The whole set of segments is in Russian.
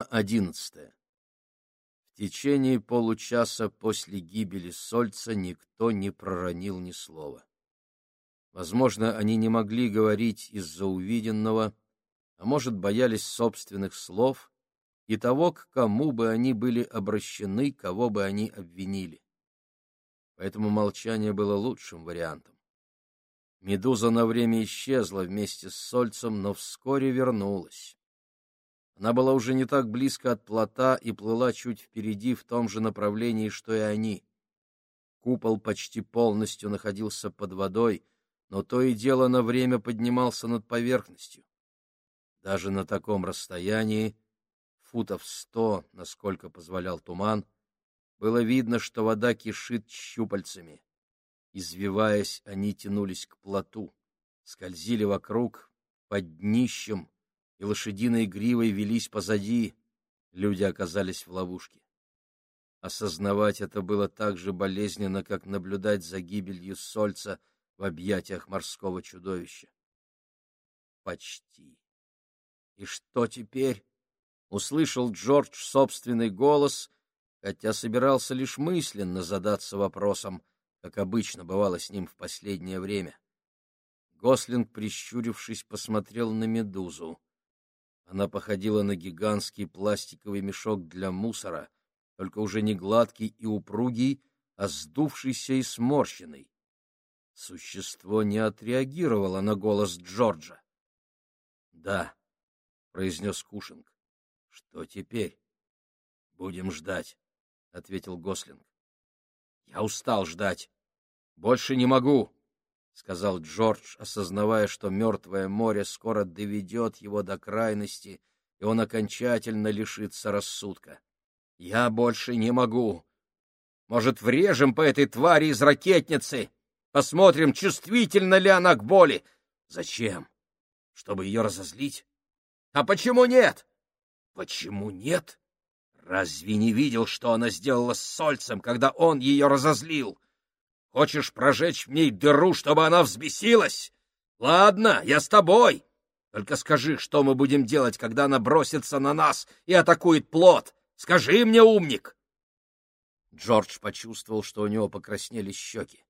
11. В течение получаса после гибели Сольца никто не проронил ни слова. Возможно, они не могли говорить из-за увиденного, а может, боялись собственных слов и того, к кому бы они были обращены, кого бы они обвинили. Поэтому молчание было лучшим вариантом. Медуза на время исчезла вместе с Сольцем, но вскоре вернулась. Она была уже не так близко от плота и плыла чуть впереди в том же направлении, что и они. Купол почти полностью находился под водой, но то и дело на время поднимался над поверхностью. Даже на таком расстоянии, футов сто, насколько позволял туман, было видно, что вода кишит щупальцами. Извиваясь, они тянулись к плоту, скользили вокруг, под днищем, и лошадиной гривой велись позади, люди оказались в ловушке. Осознавать это было так же болезненно, как наблюдать за гибелью Сольца в объятиях морского чудовища. Почти. И что теперь? Услышал Джордж собственный голос, хотя собирался лишь мысленно задаться вопросом, как обычно бывало с ним в последнее время. Гослинг, прищурившись, посмотрел на медузу. Она походила на гигантский пластиковый мешок для мусора, только уже не гладкий и упругий, а сдувшийся и сморщенный. Существо не отреагировало на голос Джорджа. — Да, — произнес Кушинг. — Что теперь? — Будем ждать, — ответил Гослинг. — Я устал ждать. Больше не могу. — сказал Джордж, осознавая, что мертвое море скоро доведет его до крайности, и он окончательно лишится рассудка. — Я больше не могу. Может, врежем по этой твари из ракетницы? Посмотрим, чувствительна ли она к боли. Зачем? Чтобы ее разозлить? А почему нет? Почему нет? Разве не видел, что она сделала с Сольцем, когда он ее разозлил? — Хочешь прожечь в ней дыру, чтобы она взбесилась? Ладно, я с тобой. Только скажи, что мы будем делать, когда она бросится на нас и атакует плод. Скажи мне, умник!» Джордж почувствовал, что у него покраснели щеки.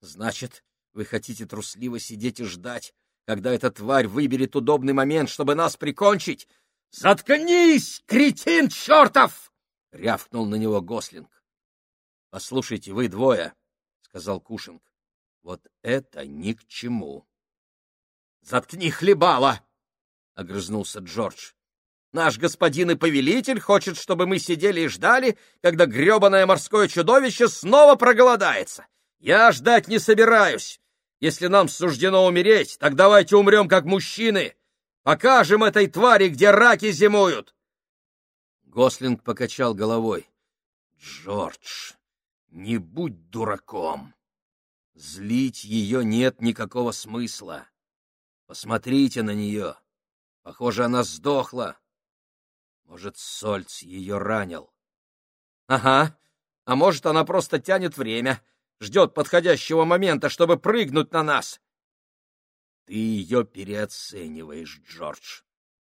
«Значит, вы хотите трусливо сидеть и ждать, когда эта тварь выберет удобный момент, чтобы нас прикончить? Заткнись, кретин чертов!» — рявкнул на него Гослинг. «Послушайте, вы двое, сказал Кушинг. Вот это ни к чему. Заткни хлебало, огрызнулся Джордж. Наш господин и повелитель хочет, чтобы мы сидели и ждали, когда гребаное морское чудовище снова проголодается. Я ждать не собираюсь. Если нам суждено умереть, так давайте умрем как мужчины. Покажем этой твари, где раки зимуют. Гослинг покачал головой. Джордж, не будь дураком. Злить ее нет никакого смысла. Посмотрите на нее. Похоже, она сдохла. Может, Сольц ее ранил. Ага, а может, она просто тянет время, ждет подходящего момента, чтобы прыгнуть на нас. Ты ее переоцениваешь, Джордж.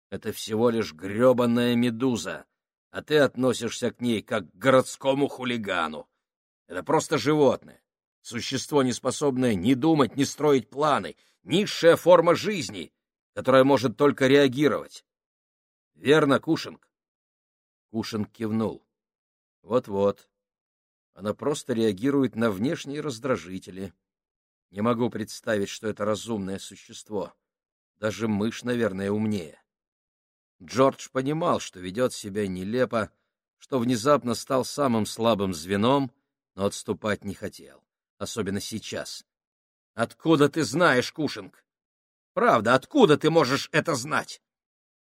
Это всего лишь гребаная медуза, а ты относишься к ней как к городскому хулигану. Это просто животное. Существо, не способное ни думать, ни строить планы. Низшая форма жизни, которая может только реагировать. Верно, Кушинг? Кушинг кивнул. Вот-вот. Она просто реагирует на внешние раздражители. Не могу представить, что это разумное существо. Даже мышь, наверное, умнее. Джордж понимал, что ведет себя нелепо, что внезапно стал самым слабым звеном, но отступать не хотел, особенно сейчас. Откуда ты знаешь, Кушинг? Правда, откуда ты можешь это знать?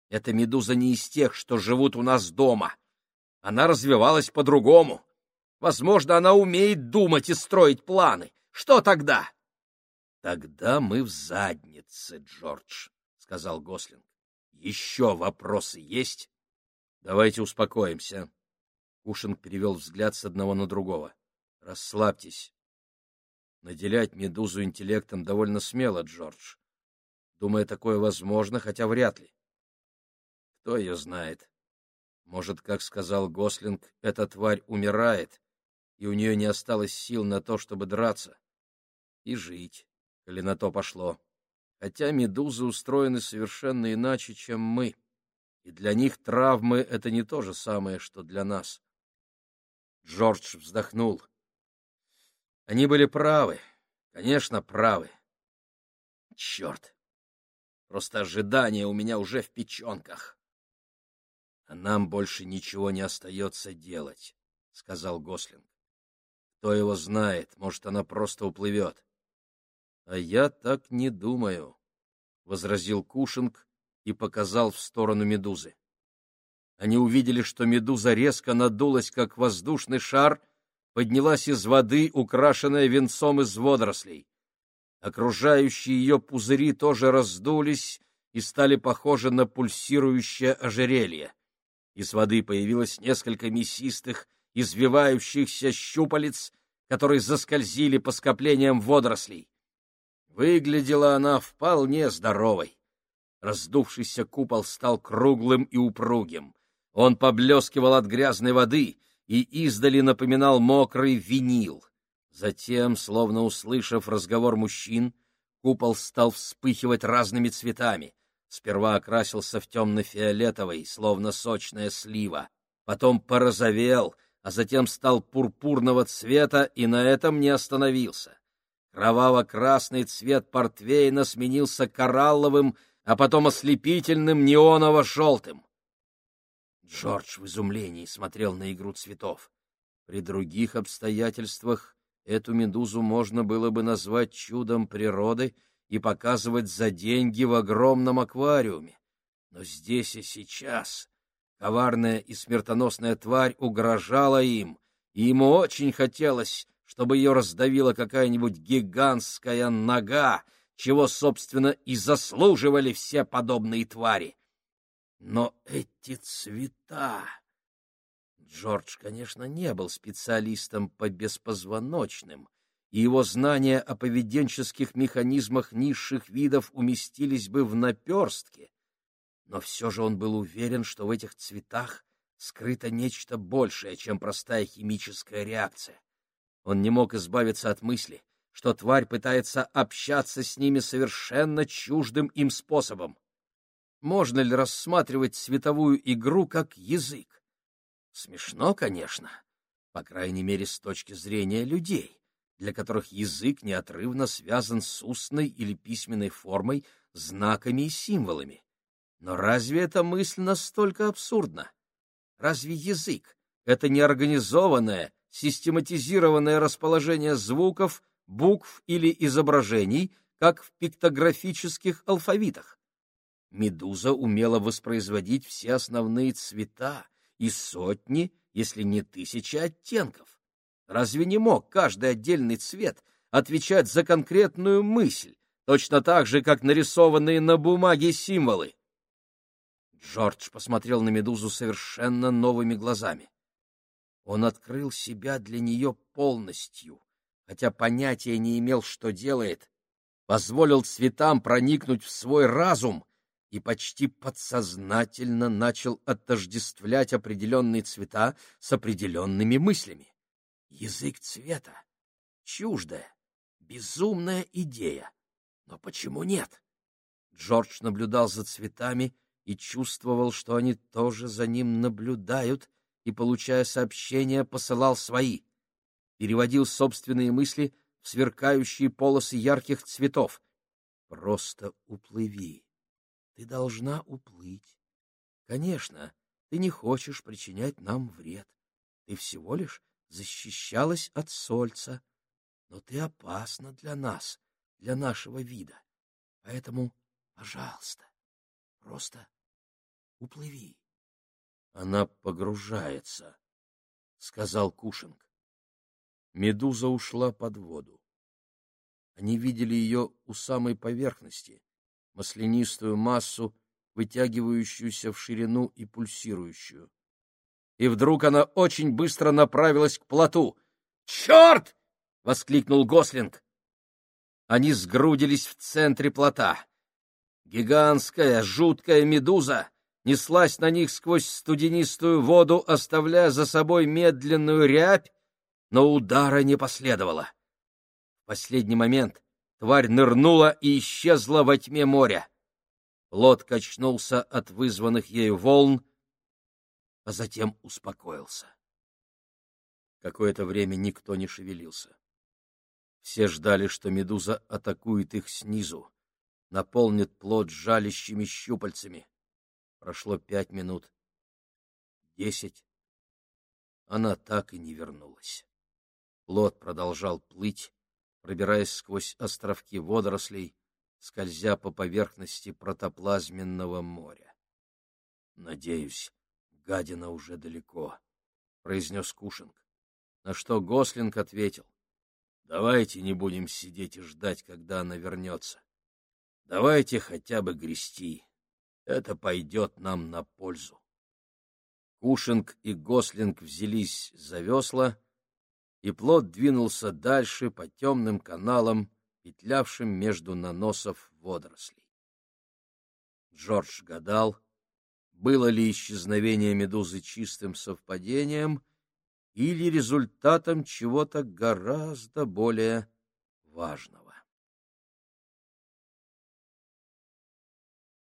Эта медуза не из тех, что живут у нас дома. Она развивалась по-другому. Возможно, она умеет думать и строить планы. Что тогда? — Тогда мы в заднице, Джордж, — сказал Гослинг. — Еще вопросы есть? — Давайте успокоимся. Кушинг перевел взгляд с одного на другого. Расслабьтесь. Наделять медузу интеллектом довольно смело, Джордж. Думаю, такое возможно, хотя вряд ли. Кто ее знает? Может, как сказал Гослинг, эта тварь умирает, и у нее не осталось сил на то, чтобы драться. И жить, коли на то пошло. Хотя медузы устроены совершенно иначе, чем мы, и для них травмы — это не то же самое, что для нас. Джордж вздохнул. Они были правы, конечно, правы. Черт! Просто ожидание у меня уже в печенках. — А нам больше ничего не остается делать, — сказал Гослинг. Кто его знает, может, она просто уплывет. — А я так не думаю, — возразил Кушинг и показал в сторону медузы. Они увидели, что медуза резко надулась, как воздушный шар, поднялась из воды, украшенная венцом из водорослей. Окружающие ее пузыри тоже раздулись и стали похожи на пульсирующее ожерелье. Из воды появилось несколько мясистых, извивающихся щупалец, которые заскользили по скоплениям водорослей. Выглядела она вполне здоровой. Раздувшийся купол стал круглым и упругим. Он поблескивал от грязной воды и издали напоминал мокрый винил. Затем, словно услышав разговор мужчин, купол стал вспыхивать разными цветами. Сперва окрасился в темно-фиолетовый, словно сочная слива, потом порозовел — а затем стал пурпурного цвета и на этом не остановился. Кроваво-красный цвет портвейна сменился коралловым, а потом ослепительным неоново-желтым. Джордж в изумлении смотрел на игру цветов. При других обстоятельствах эту медузу можно было бы назвать чудом природы и показывать за деньги в огромном аквариуме. Но здесь и сейчас Коварная и смертоносная тварь угрожала им, и ему очень хотелось, чтобы ее раздавила какая-нибудь гигантская нога, чего, собственно, и заслуживали все подобные твари. Но эти цвета... Джордж, конечно, не был специалистом по беспозвоночным, и его знания о поведенческих механизмах низших видов уместились бы в наперстке, но все же он был уверен, что в этих цветах скрыто нечто большее, чем простая химическая реакция. Он не мог избавиться от мысли, что тварь пытается общаться с ними совершенно чуждым им способом. Можно ли рассматривать цветовую игру как язык? Смешно, конечно, по крайней мере, с точки зрения людей, для которых язык неотрывно связан с устной или письменной формой, знаками и символами. Но разве эта мысль настолько абсурдна? Разве язык — это неорганизованное, систематизированное расположение звуков, букв или изображений, как в пиктографических алфавитах? Медуза умела воспроизводить все основные цвета и сотни, если не тысячи оттенков. Разве не мог каждый отдельный цвет отвечать за конкретную мысль, точно так же, как нарисованные на бумаге символы? Джордж посмотрел на Медузу совершенно новыми глазами. Он открыл себя для нее полностью, хотя понятия не имел, что делает, позволил цветам проникнуть в свой разум и почти подсознательно начал отождествлять определенные цвета с определенными мыслями. Язык цвета — чуждая, безумная идея. Но почему нет? Джордж наблюдал за цветами — и чувствовал, что они тоже за ним наблюдают, и, получая сообщения, посылал свои. Переводил собственные мысли в сверкающие полосы ярких цветов. «Просто уплыви. Ты должна уплыть. Конечно, ты не хочешь причинять нам вред. Ты всего лишь защищалась от сольца, но ты опасна для нас, для нашего вида. Поэтому, пожалуйста, просто Уплыви. Она погружается, — сказал Кушинг. Медуза ушла под воду. Они видели ее у самой поверхности, маслянистую массу, вытягивающуюся в ширину и пульсирующую. И вдруг она очень быстро направилась к плоту. «Черт!» — воскликнул Гослинг. Они сгрудились в центре плота. Гигантская, жуткая медуза неслась на них сквозь студенистую воду, оставляя за собой медленную рябь, но удара не последовало. В последний момент тварь нырнула и исчезла во тьме моря. Лот качнулся от вызванных ею волн, а затем успокоился. Какое-то время никто не шевелился. Все ждали, что медуза атакует их снизу, наполнит плод жалящими щупальцами. Прошло пять минут, десять. Она так и не вернулась. Плод продолжал плыть, пробираясь сквозь островки водорослей, скользя по поверхности протоплазменного моря. — Надеюсь, гадина уже далеко, — произнес Кушинг. На что Гослинг ответил. — Давайте не будем сидеть и ждать, когда она вернется. Давайте хотя бы грести. Это пойдет нам на пользу. Кушинг и Гослинг взялись за весла, и плот двинулся дальше по темным каналам, петлявшим между наносов водорослей. Джордж гадал, было ли исчезновение медузы чистым совпадением или результатом чего-то гораздо более важного.